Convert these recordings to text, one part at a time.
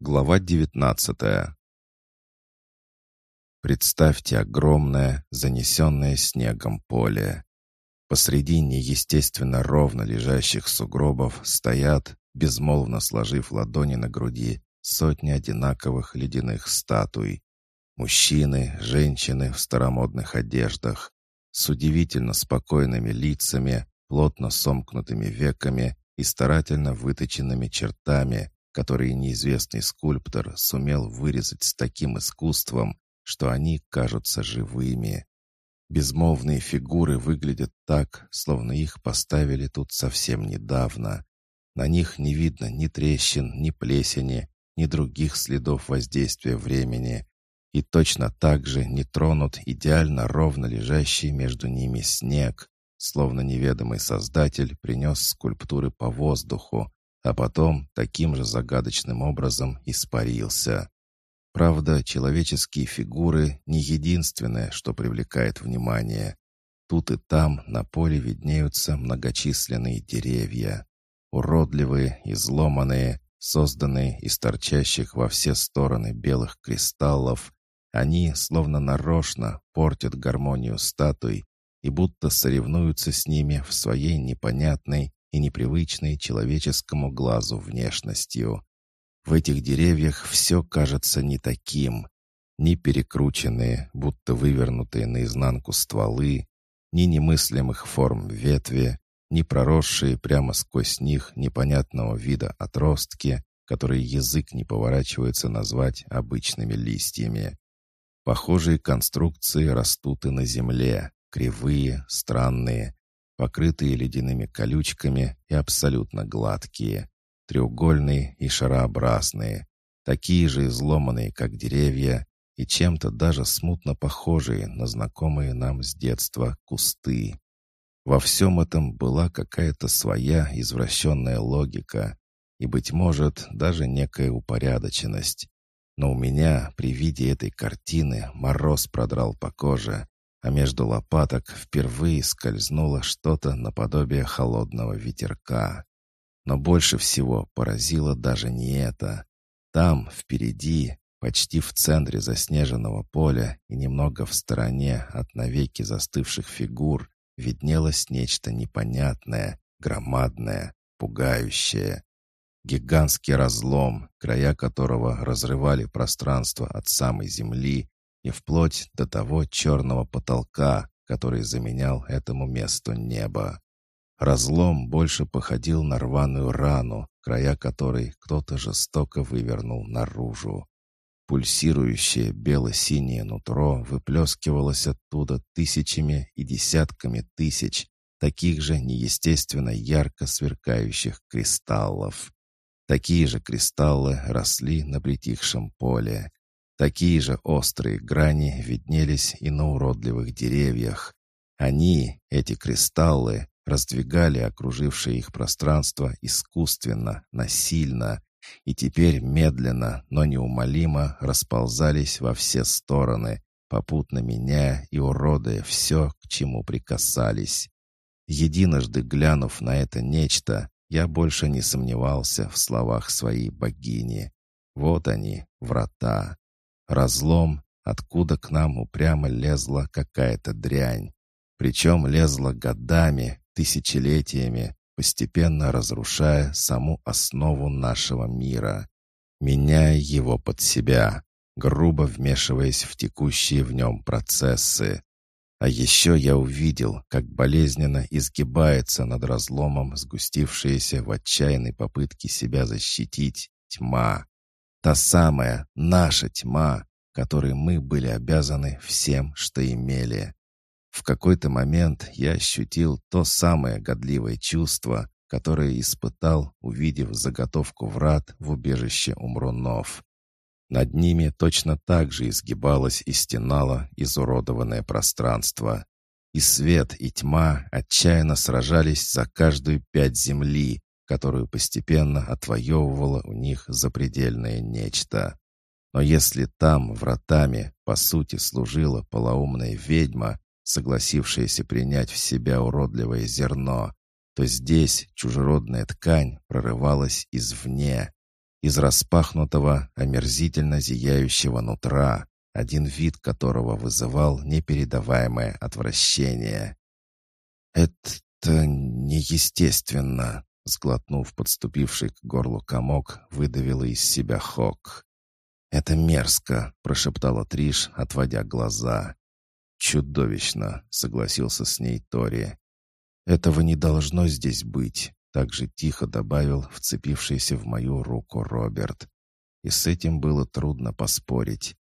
Глава 19 Представьте огромное, занесенное снегом поле. Посреди неестественно ровно лежащих сугробов стоят, безмолвно сложив ладони на груди, сотни одинаковых ледяных статуй. Мужчины, женщины в старомодных одеждах, с удивительно спокойными лицами, плотно сомкнутыми веками и старательно выточенными чертами, которые неизвестный скульптор сумел вырезать с таким искусством, что они кажутся живыми. Безмолвные фигуры выглядят так, словно их поставили тут совсем недавно. На них не видно ни трещин, ни плесени, ни других следов воздействия времени. И точно так же не тронут идеально ровно лежащий между ними снег, словно неведомый создатель принес скульптуры по воздуху, а потом таким же загадочным образом испарился. Правда, человеческие фигуры не единственное, что привлекает внимание. Тут и там на поле виднеются многочисленные деревья. Уродливые, изломанные, созданные из торчащих во все стороны белых кристаллов, они, словно нарочно, портят гармонию статуй и будто соревнуются с ними в своей непонятной и непривычной человеческому глазу внешностью. В этих деревьях все кажется не таким. Ни перекрученные, будто вывернутые наизнанку стволы, ни немыслимых форм ветви, ни проросшие прямо сквозь них непонятного вида отростки, которые язык не поворачивается назвать обычными листьями. Похожие конструкции растут и на земле, кривые, странные, покрытые ледяными колючками и абсолютно гладкие, треугольные и шарообразные, такие же изломанные, как деревья, и чем-то даже смутно похожие на знакомые нам с детства кусты. Во всем этом была какая-то своя извращенная логика и, быть может, даже некая упорядоченность. Но у меня при виде этой картины мороз продрал по коже, а между лопаток впервые скользнуло что-то наподобие холодного ветерка. Но больше всего поразило даже не это. Там, впереди, почти в центре заснеженного поля и немного в стороне от навеки застывших фигур, виднелось нечто непонятное, громадное, пугающее. Гигантский разлом, края которого разрывали пространство от самой земли и вплоть до того черного потолка, который заменял этому месту небо. Разлом больше походил на рваную рану, края которой кто-то жестоко вывернул наружу. Пульсирующее бело-синее нутро выплескивалось оттуда тысячами и десятками тысяч таких же неестественно ярко сверкающих кристаллов. Такие же кристаллы росли на притихшем поле. Такие же острые грани виднелись и на уродливых деревьях. Они, эти кристаллы, раздвигали окружившее их пространство искусственно, насильно, и теперь медленно, но неумолимо расползались во все стороны, попутно меняя и уродуя все, к чему прикасались. Единожды глянув на это нечто, я больше не сомневался в словах своей богини. Вот они, врата. Разлом, откуда к нам упрямо лезла какая-то дрянь. Причем лезла годами, тысячелетиями, постепенно разрушая саму основу нашего мира, меняя его под себя, грубо вмешиваясь в текущие в нем процессы. А еще я увидел, как болезненно изгибается над разломом сгустившаяся в отчаянной попытке себя защитить тьма. Та самая наша тьма, которой мы были обязаны всем, что имели. В какой-то момент я ощутил то самое годливое чувство, которое испытал, увидев заготовку врат в убежище умрунов. Над ними точно так же изгибалось и стенало изуродованное пространство. И свет, и тьма отчаянно сражались за каждую пять земли, которую постепенно отвоевывало у них запредельное нечто. Но если там, вратами, по сути, служила полоумная ведьма, согласившаяся принять в себя уродливое зерно, то здесь чужеродная ткань прорывалась извне. из распахнутого, омерзительно зияющего нутра, один вид которого вызывал непередаваемое отвращение. «Это неестественно», — сглотнув подступивший к горлу комок, выдавила из себя Хок. «Это мерзко», — прошептала Триш, отводя глаза. «Чудовищно», — согласился с ней Тори. «Этого не должно здесь быть», — также тихо добавил вцепившийся в мою руку Роберт. И с этим было трудно поспорить.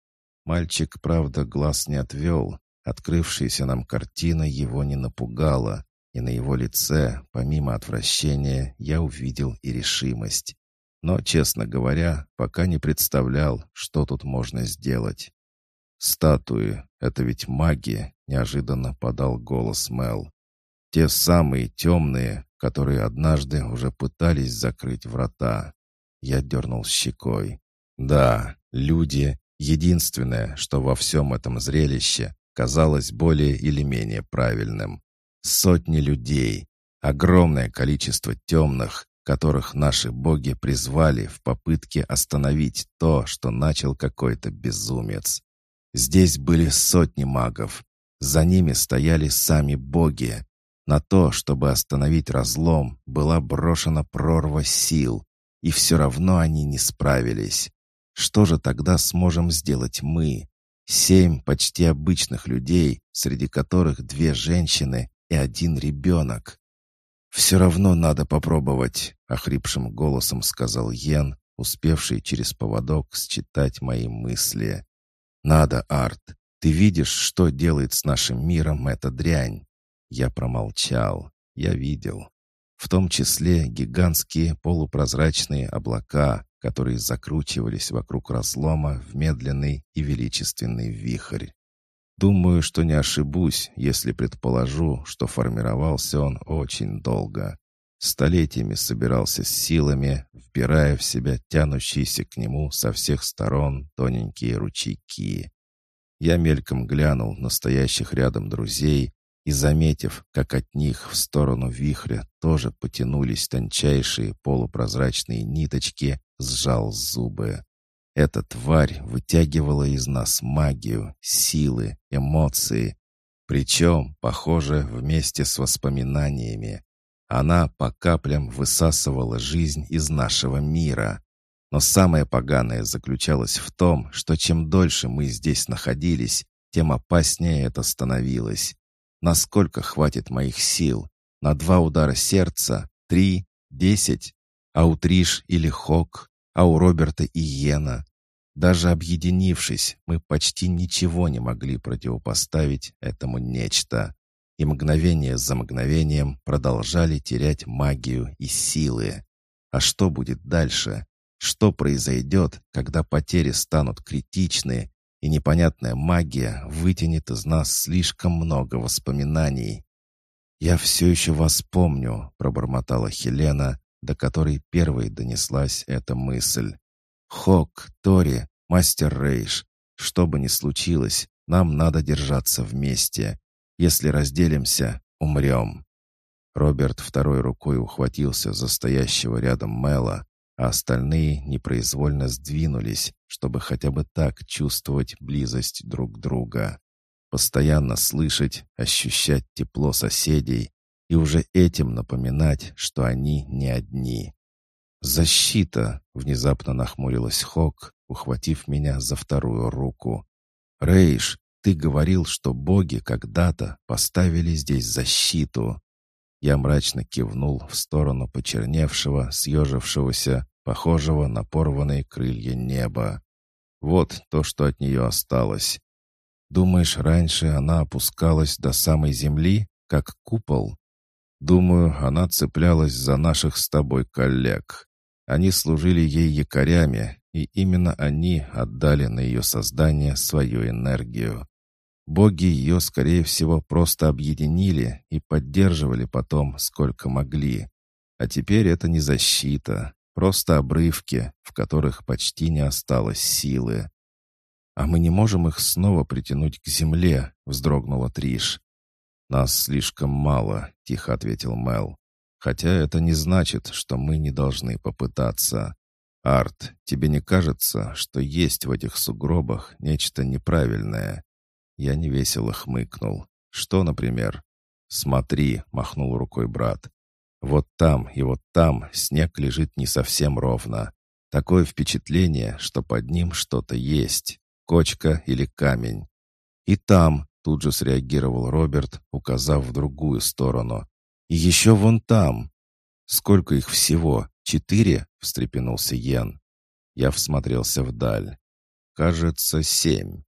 Мальчик, правда, глаз не отвел. Открывшаяся нам картина его не напугала, и на его лице, помимо отвращения, я увидел и решимость. Но, честно говоря, пока не представлял, что тут можно сделать. «Статуи — это ведь маги», — неожиданно подал голос Мел. «Те самые темные, которые однажды уже пытались закрыть врата». Я дернул щекой. «Да, люди — единственное, что во всем этом зрелище казалось более или менее правильным. Сотни людей, огромное количество темных, которых наши боги призвали в попытке остановить то, что начал какой-то безумец. Здесь были сотни магов. За ними стояли сами боги. На то, чтобы остановить разлом, была брошена прорва сил, и все равно они не справились. Что же тогда сможем сделать мы? Семь почти обычных людей, среди которых две женщины и один ребенок. «Все равно надо попробовать», — охрипшим голосом сказал Йен, успевший через поводок считать мои мысли. «Надо, Арт. Ты видишь, что делает с нашим миром эта дрянь?» Я промолчал. Я видел. В том числе гигантские полупрозрачные облака, которые закручивались вокруг разлома в медленный и величественный вихрь. Думаю, что не ошибусь, если предположу, что формировался он очень долго. Столетиями собирался с силами, вбирая в себя тянущиеся к нему со всех сторон тоненькие ручейки. Я мельком глянул на стоящих рядом друзей и, заметив, как от них в сторону вихря тоже потянулись тончайшие полупрозрачные ниточки, сжал зубы. Эта тварь вытягивала из нас магию, силы, эмоции. Причем, похоже, вместе с воспоминаниями. Она по каплям высасывала жизнь из нашего мира. Но самое поганое заключалось в том, что чем дольше мы здесь находились, тем опаснее это становилось. Насколько хватит моих сил? На два удара сердца? Три? Десять? А у Триш или Хок? А у Роберта и Йена. Даже объединившись, мы почти ничего не могли противопоставить этому нечто. И мгновение за мгновением продолжали терять магию и силы. А что будет дальше? Что произойдет, когда потери станут критичны, и непонятная магия вытянет из нас слишком много воспоминаний? «Я все еще вас помню», — пробормотала Хелена, до которой первой донеслась эта мысль. «Хок, Тори, мастер Рейш, что бы ни случилось, нам надо держаться вместе. Если разделимся, умрем». Роберт второй рукой ухватился за стоящего рядом Мэла, а остальные непроизвольно сдвинулись, чтобы хотя бы так чувствовать близость друг друга. Постоянно слышать, ощущать тепло соседей, и уже этим напоминать, что они не одни. «Защита!» — внезапно нахмурилась Хок, ухватив меня за вторую руку. «Рейш, ты говорил, что боги когда-то поставили здесь защиту». Я мрачно кивнул в сторону почерневшего, съежившегося, похожего на порванные крылья неба. Вот то, что от нее осталось. Думаешь, раньше она опускалась до самой земли, как купол? Думаю, она цеплялась за наших с тобой коллег. Они служили ей якорями, и именно они отдали на ее создание свою энергию. Боги ее, скорее всего, просто объединили и поддерживали потом, сколько могли. А теперь это не защита, просто обрывки, в которых почти не осталось силы. «А мы не можем их снова притянуть к земле», — вздрогнула Триш. «Нас слишком мало», — тихо ответил Мел. «Хотя это не значит, что мы не должны попытаться. «Арт, тебе не кажется, что есть в этих сугробах нечто неправильное?» Я невесело хмыкнул. «Что, например?» «Смотри», — махнул рукой брат. «Вот там и вот там снег лежит не совсем ровно. Такое впечатление, что под ним что-то есть. Кочка или камень. И там, тут же среагировал Роберт, указав в другую сторону. И еще вон там. Сколько их всего? Четыре? Встрепенулся Йен. Я всмотрелся вдаль. Кажется, семь.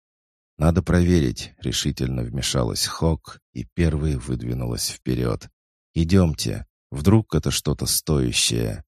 «Надо проверить», — решительно вмешалась Хок и первой выдвинулась вперед. «Идемте. Вдруг это что-то стоящее».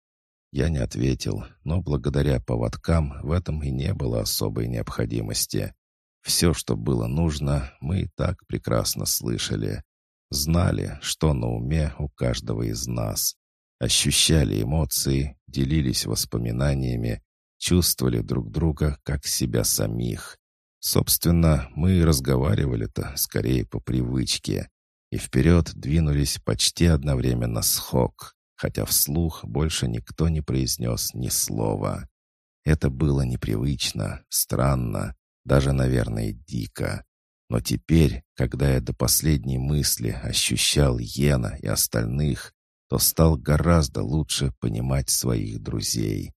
Я не ответил, но благодаря поводкам в этом и не было особой необходимости. Все, что было нужно, мы и так прекрасно слышали. Знали, что на уме у каждого из нас. Ощущали эмоции, делились воспоминаниями, чувствовали друг друга как себя самих. Собственно, мы и разговаривали-то скорее по привычке. И вперед двинулись почти одновременно с Хок, хотя вслух больше никто не произнес ни слова. Это было непривычно, странно, даже, наверное, дико. Но теперь, когда я до последней мысли ощущал Йена и остальных, то стал гораздо лучше понимать своих друзей.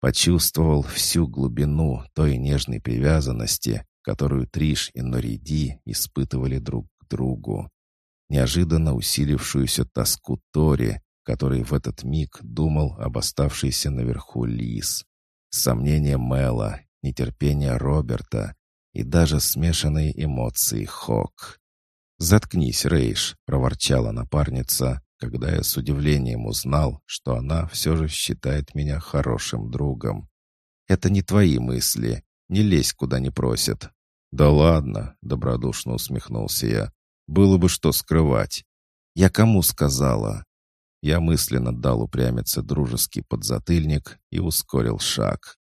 Почувствовал всю глубину той нежной привязанности, которую Триш и Нориди испытывали друг к другу. Неожиданно усилившуюся тоску Тори, который в этот миг думал об оставшейся наверху Лис. Сомнения Мэла, нетерпение Роберта и даже смешанные эмоции Хок. «Заткнись, Рейш!» — проворчала напарница, когда я с удивлением узнал, что она все же считает меня хорошим другом. «Это не твои мысли. Не лезь, куда не просят». «Да ладно», — добродушно усмехнулся я. «Было бы что скрывать». «Я кому сказала?» Я мысленно дал упрямиться дружеский подзатыльник и ускорил шаг.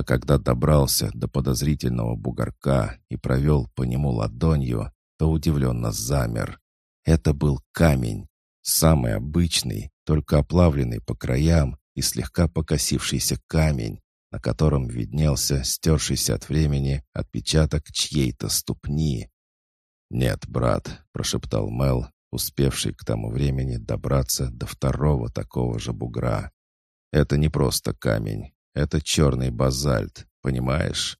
А когда добрался до подозрительного бугорка и провел по нему ладонью, то удивленно замер. Это был камень. Самый обычный, только оплавленный по краям и слегка покосившийся камень, на котором виднелся стершийся от времени отпечаток чьей-то ступни. «Нет, брат», — прошептал Мел, успевший к тому времени добраться до второго такого же бугра. «Это не просто камень, это черный базальт, понимаешь?»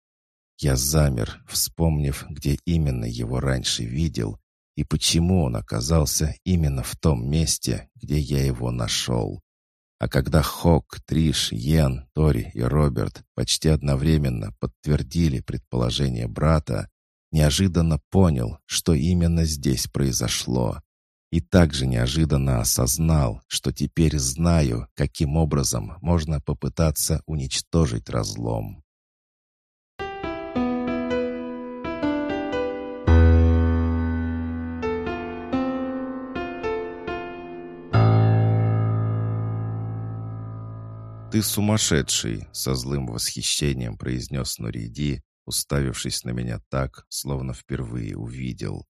Я замер, вспомнив, где именно его раньше видел и почему он оказался именно в том месте, где я его нашел. А когда Хок, Триш, Йен, Тори и Роберт почти одновременно подтвердили предположение брата, неожиданно понял, что именно здесь произошло. И также неожиданно осознал, что теперь знаю, каким образом можно попытаться уничтожить разлом. «Ты сумасшедший!» — со злым восхищением произнес Нориди, уставившись на меня так, словно впервые увидел.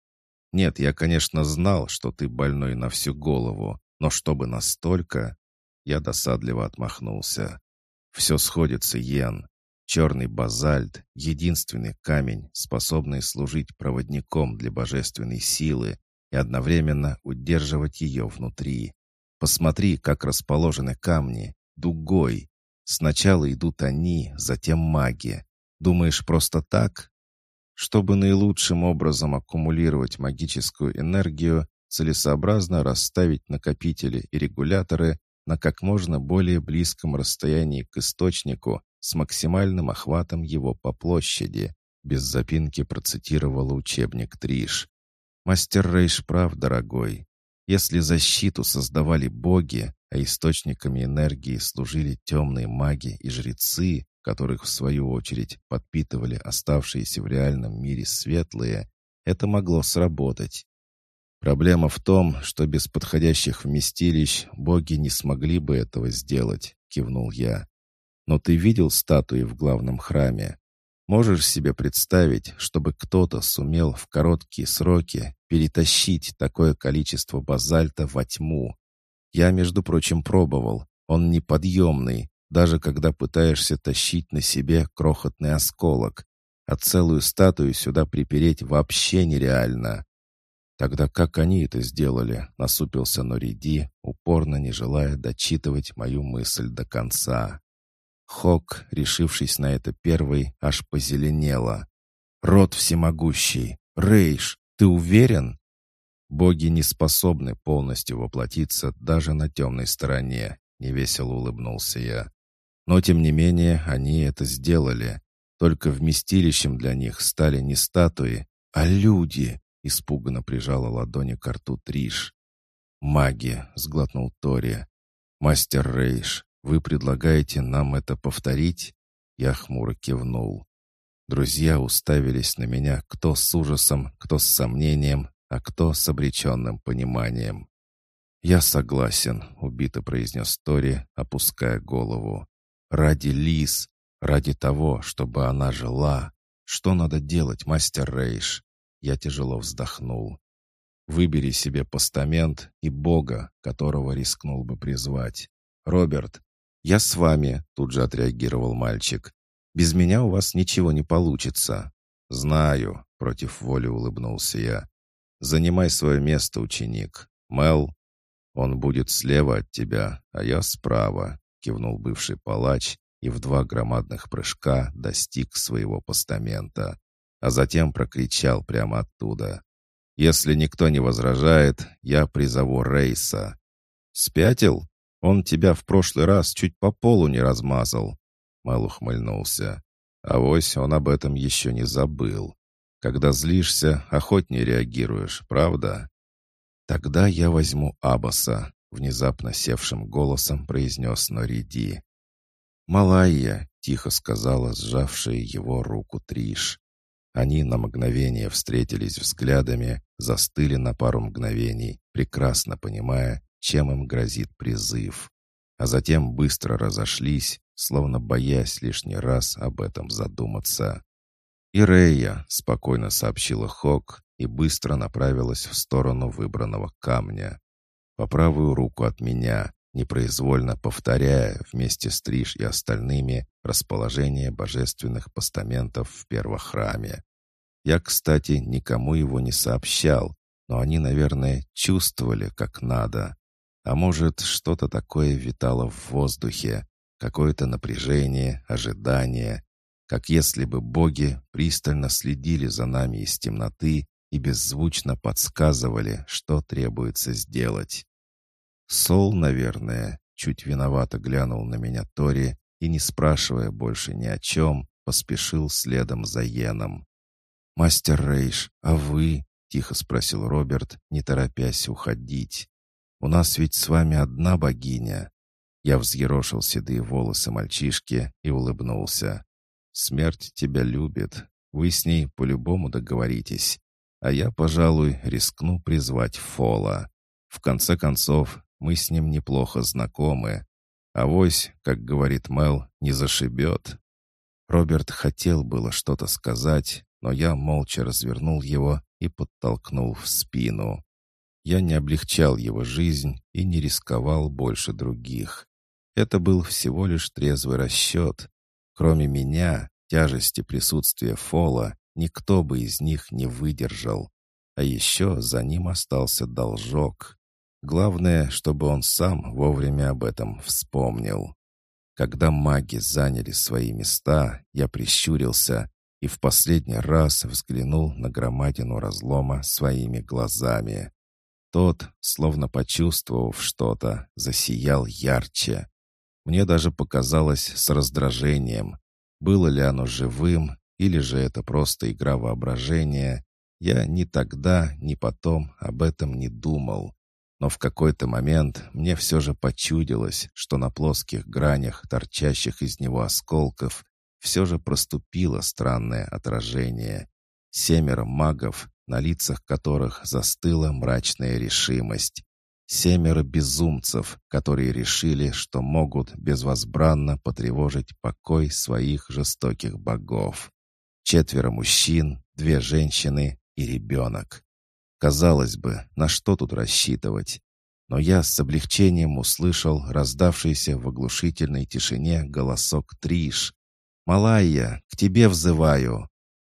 «Нет, я, конечно, знал, что ты больной на всю голову, но чтобы настолько...» Я досадливо отмахнулся. «Все сходится, Йен. Черный базальт — единственный камень, способный служить проводником для божественной силы и одновременно удерживать ее внутри. Посмотри, как расположены камни, дугой. Сначала идут они, затем маги. Думаешь, просто так? Чтобы наилучшим образом аккумулировать магическую энергию, целесообразно расставить накопители и регуляторы на как можно более близком расстоянии к источнику с максимальным охватом его по площади, без запинки процитировала учебник Триш. «Мастер Рейш прав, дорогой. Если защиту создавали боги, а источниками энергии служили темные маги и жрецы, которых, в свою очередь, подпитывали оставшиеся в реальном мире светлые, это могло сработать. Проблема в том, что без подходящих вместилищ боги не смогли бы этого сделать, кивнул я. Но ты видел статуи в главном храме? Можешь себе представить, чтобы кто-то сумел в короткие сроки перетащить такое количество базальта во тьму, я, между прочим, пробовал. Он неподъемный, даже когда пытаешься тащить на себе крохотный осколок, а целую статую сюда припереть вообще нереально. Тогда как они это сделали, насупился Нориди, упорно не желая дочитывать мою мысль до конца. Хок, решившись на это первый, аж позеленела. «Род всемогущий! Рейш, ты уверен?» «Боги не способны полностью воплотиться даже на темной стороне», — невесело улыбнулся я. «Но, тем не менее, они это сделали. Только вместилищем для них стали не статуи, а люди», — испуганно прижала ладони к рту Триш. «Маги», — сглотнул Тори. «Мастер Рейш, вы предлагаете нам это повторить?» Я хмуро кивнул. Друзья уставились на меня кто с ужасом, кто с сомнением, а кто с обреченным пониманием. «Я согласен», — убито произнес Тори, опуская голову. «Ради Лис, ради того, чтобы она жила. Что надо делать, мастер Рейш?» Я тяжело вздохнул. «Выбери себе постамент и Бога, которого рискнул бы призвать. Роберт, «Я с вами», — тут же отреагировал мальчик. «Без меня у вас ничего не получится». «Знаю», — против воли улыбнулся я. «Занимай свое место, ученик. Мел, он будет слева от тебя, а я справа», — кивнул бывший палач и в два громадных прыжка достиг своего постамента, а затем прокричал прямо оттуда. «Если никто не возражает, я призову Рейса». «Спятил?» Он тебя в прошлый раз чуть по полу не размазал». Мэл ухмыльнулся. «Авось он об этом еще не забыл. Когда злишься, охотнее реагируешь, правда?» «Тогда я возьму Абаса», — внезапно севшим голосом произнес Нориди. «Малайя», — тихо сказала сжавшая его руку Триш. Они на мгновение встретились взглядами, застыли на пару мгновений, прекрасно понимая, чем им грозит призыв, а затем быстро разошлись, словно боясь лишний раз об этом задуматься. «Ирея», — спокойно сообщила Хок и быстро направилась в сторону выбранного камня. По правую руку от меня, непроизвольно повторяя вместе с Триш и остальными расположение божественных постаментов в первохраме. Я, кстати, никому его не сообщал, но они, наверное, чувствовали, как надо. А может, что-то такое витало в воздухе, какое-то напряжение, ожидание, как если бы боги пристально следили за нами из темноты и беззвучно подсказывали, что требуется сделать. Сол, наверное, чуть виновато глянул на меня Тори и, не спрашивая больше ни о чем, поспешил следом за Йеном. «Мастер Рейш, а вы?» — тихо спросил Роберт, не торопясь уходить. У нас ведь с вами одна богиня». Я взъерошил седые волосы мальчишки и улыбнулся. «Смерть тебя любит. Вы с ней по-любому договоритесь. А я, пожалуй, рискну призвать Фола. В конце концов, мы с ним неплохо знакомы. Авось, как говорит Мел, не зашибет». Роберт хотел было что-то сказать, но я молча развернул его и подтолкнул в спину. Я не облегчал его жизнь и не рисковал больше других. Это был всего лишь трезвый расчет. Кроме меня, тяжести присутствия Фола, никто бы из них не выдержал. А еще за ним остался должок. Главное, чтобы он сам вовремя об этом вспомнил. Когда маги заняли свои места, я прищурился и в последний раз взглянул на громадину разлома своими глазами. Тот, словно почувствовав что-то, засиял ярче. Мне даже показалось с раздражением. Было ли оно живым, или же это просто игра воображения, я ни тогда, ни потом об этом не думал. Но в какой-то момент мне все же почудилось, что на плоских гранях, торчащих из него осколков, все же проступило странное отражение. Семеро магов, на лицах которых застыла мрачная решимость. Семеро безумцев, которые решили, что могут безвозбранно потревожить покой своих жестоких богов. Четверо мужчин, две женщины и ребенок. Казалось бы, на что тут рассчитывать? но я с облегчением услышал раздавшийся в оглушительной тишине голосок Триш. «Малайя, к тебе взываю!»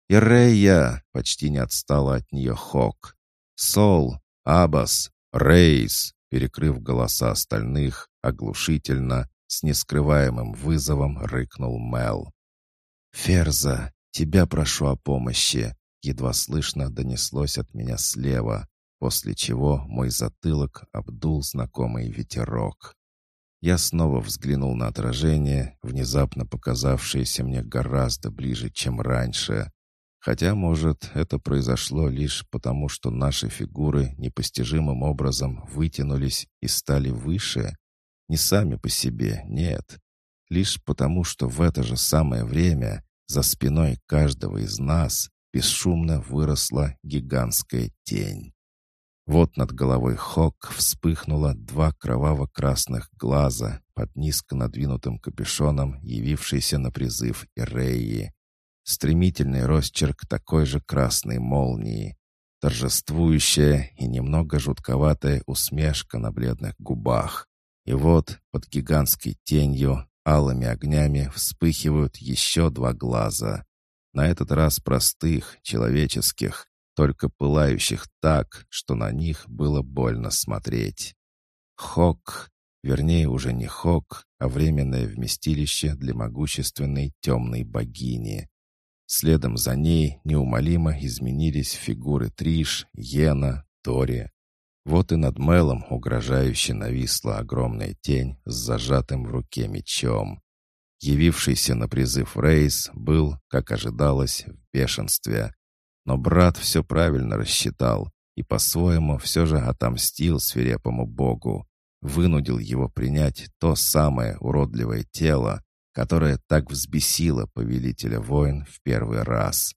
«Ирея!» — почти не отстала от нее Хок. «Сол! Абас! Рейс!» Перекрыв голоса остальных, оглушительно, с нескрываемым вызовом рыкнул Мел. «Ферза, тебя прошу о помощи!» Едва слышно донеслось от меня слева, после чего мой затылок обдул знакомый ветерок. Я снова взглянул на отражение, внезапно показавшееся мне гораздо ближе, чем раньше. Хотя, может, это произошло лишь потому, что наши фигуры непостижимым образом вытянулись и стали выше. Не сами по себе, нет. Лишь потому, что в это же самое время за спиной каждого из нас бесшумно выросла гигантская тень. Вот над головой Хок вспыхнуло два кроваво-красных глаза под низко надвинутым капюшоном, явившийся на призыв Иреи. Стремительный росчерк такой же красной молнии. Торжествующая и немного жутковатая усмешка на бледных губах. И вот под гигантской тенью, алыми огнями вспыхивают еще два глаза. На этот раз простых, человеческих, только пылающих так, что на них было больно смотреть. Хок, вернее уже не Хок, а временное вместилище для могущественной темной богини. Следом за ней неумолимо изменились фигуры Триш, Йена, Тори. Вот и над Мелом угрожающе нависла огромная тень с зажатым в руке мечом. Явившийся на призыв Рейс был, как ожидалось, в бешенстве. Но брат все правильно рассчитал и по-своему все же отомстил свирепому богу, вынудил его принять то самое уродливое тело, которое так взбесило повелителя войн в первый раз.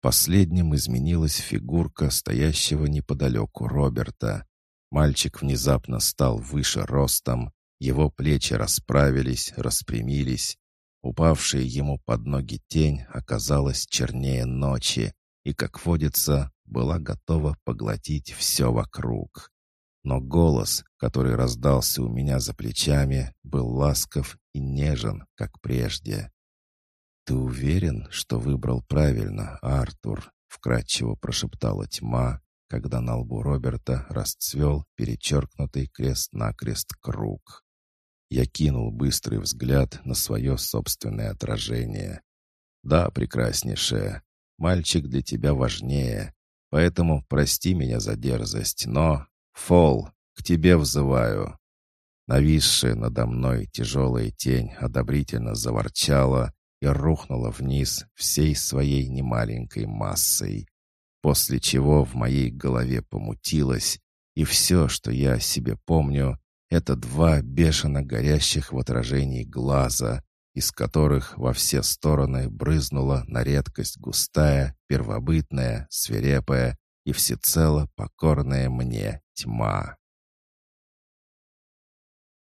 Последним изменилась фигурка стоящего неподалеку Роберта. Мальчик внезапно стал выше ростом, его плечи расправились, распрямились. Упавшая ему под ноги тень оказалась чернее ночи, и, как водится, была готова поглотить все вокруг. Но голос, который раздался у меня за плечами, был ласков и нежен, как прежде. «Ты уверен, что выбрал правильно, Артур?» — вкратчиво прошептала тьма, когда на лбу Роберта расцвел перечеркнутый крест-накрест круг. Я кинул быстрый взгляд на свое собственное отражение. «Да, прекраснейшее, Мальчик для тебя важнее. Поэтому прости меня за дерзость, но... Фол, к тебе взываю». Нависшая надо мной тяжелая тень одобрительно заворчала и рухнула вниз всей своей немаленькой массой. После чего в моей голове помутилось, и все, что я о себе помню, это два бешено горящих в отражении глаза, из которых во все стороны брызнула на редкость густая, первобытная, свирепая и всецело покорная мне тьма.